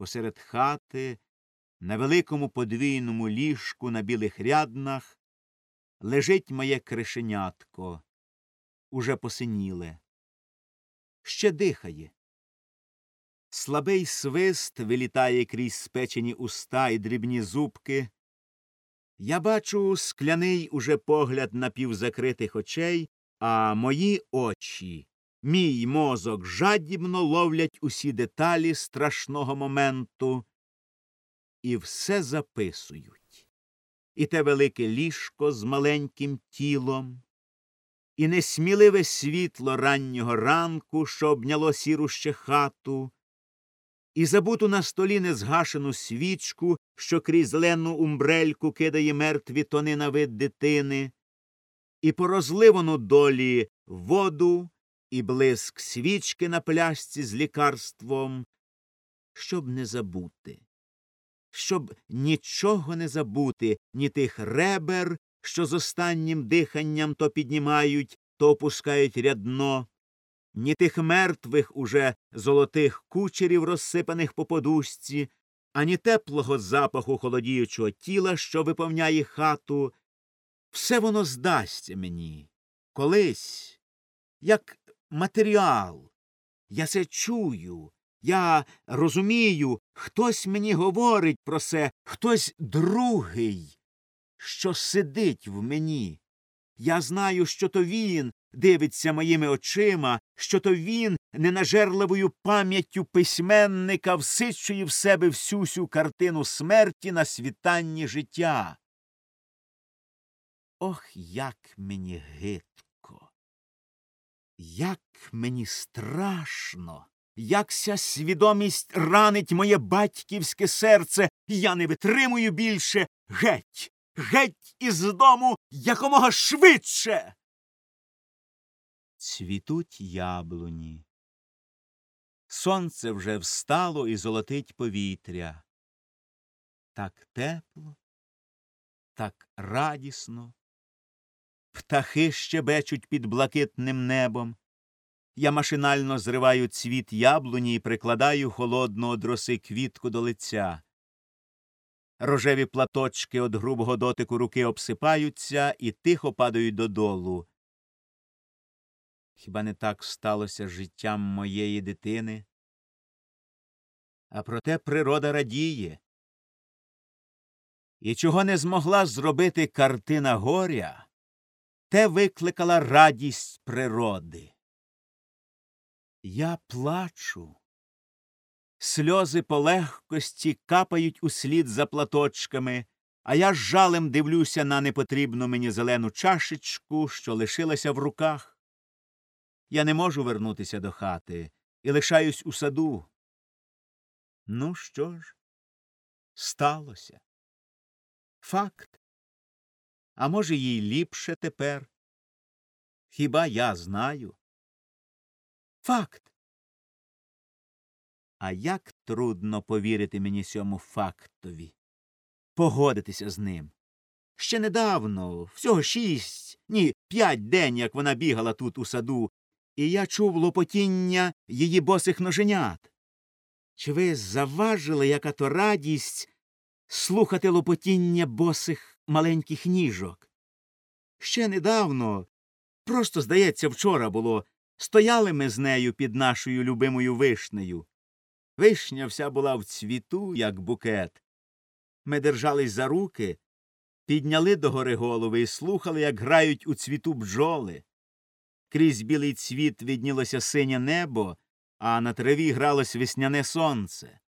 Посеред хати, на великому подвійному ліжку на білих ряднах, лежить моє кришенятко, уже посиніле. Ще дихає. Слабий свист вилітає крізь спечені уста і дрібні зубки. Я бачу скляний уже погляд напівзакритих очей, а мої очі, мій мозок жадібно ловлять усі деталі страшного моменту. І все записують. І те велике ліжко з маленьким тілом, і несміливе світло раннього ранку, що обняло сіру ще хату, і забуту на столі незгашену свічку, що крізь лену умбрельку кидає мертві тони на вид дитини, і порозливану долі воду, і блиск свічки на пляшці з лікарством, щоб не забути, щоб нічого не забути, ні тих ребер, що з останнім диханням то піднімають, то опускають рядно, ні тих мертвих уже золотих кучерів, розсипаних по подушці, ані теплого запаху холодіючого тіла, що виповняє хату. Все воно здасться мені колись, як матеріал. Я це чую, я розумію, хтось мені говорить про це, хтось другий, що сидить в мені. Я знаю, що то він дивиться моїми очима, що то він ненажерливою пам'яттю письменника всичує в себе всю сю картину смерті на світанні життя. Ох, як мені гидко, як мені страшно, як ся свідомість ранить моє батьківське серце, я не витримую більше геть, геть із дому якомога швидше. Цвітуть яблуні. Сонце вже встало і золотить повітря. Так тепло, так радісно. Птахи щебечуть під блакитним небом. Я машинально зриваю цвіт яблуні і прикладаю холодну од роси квітку до лиця. Рожеві платочки од грубого дотику руки обсипаються і тихо падають додолу. Хіба не так сталося з життям моєї дитини? А проте природа радіє. І чого не змогла зробити картина горя, те викликала радість природи. Я плачу. Сльози полегкості капають услід за платочками, а я з жалем дивлюся на непотрібну мені зелену чашечку, що лишилася в руках. Я не можу вернутися до хати і лишаюсь у саду. Ну що ж, сталося? Факт. А може, їй ліпше тепер? Хіба я знаю? Факт. А як трудно повірити мені цьому фактові, погодитися з ним. Ще недавно, всього шість, ні, п'ять день, як вона бігала тут у саду, і я чув лопотіння її босих ноженят. Чи ви заважили, яка то радість слухати лопотіння босих маленьких ніжок? Ще недавно, просто, здається, вчора було, стояли ми з нею під нашою любимою вишнею. Вишня вся була в цвіту, як букет. Ми держались за руки, підняли догори голови і слухали, як грають у цвіту бджоли. Крізь білий цвіт віднілося синє небо, а на траві гралось весняне сонце.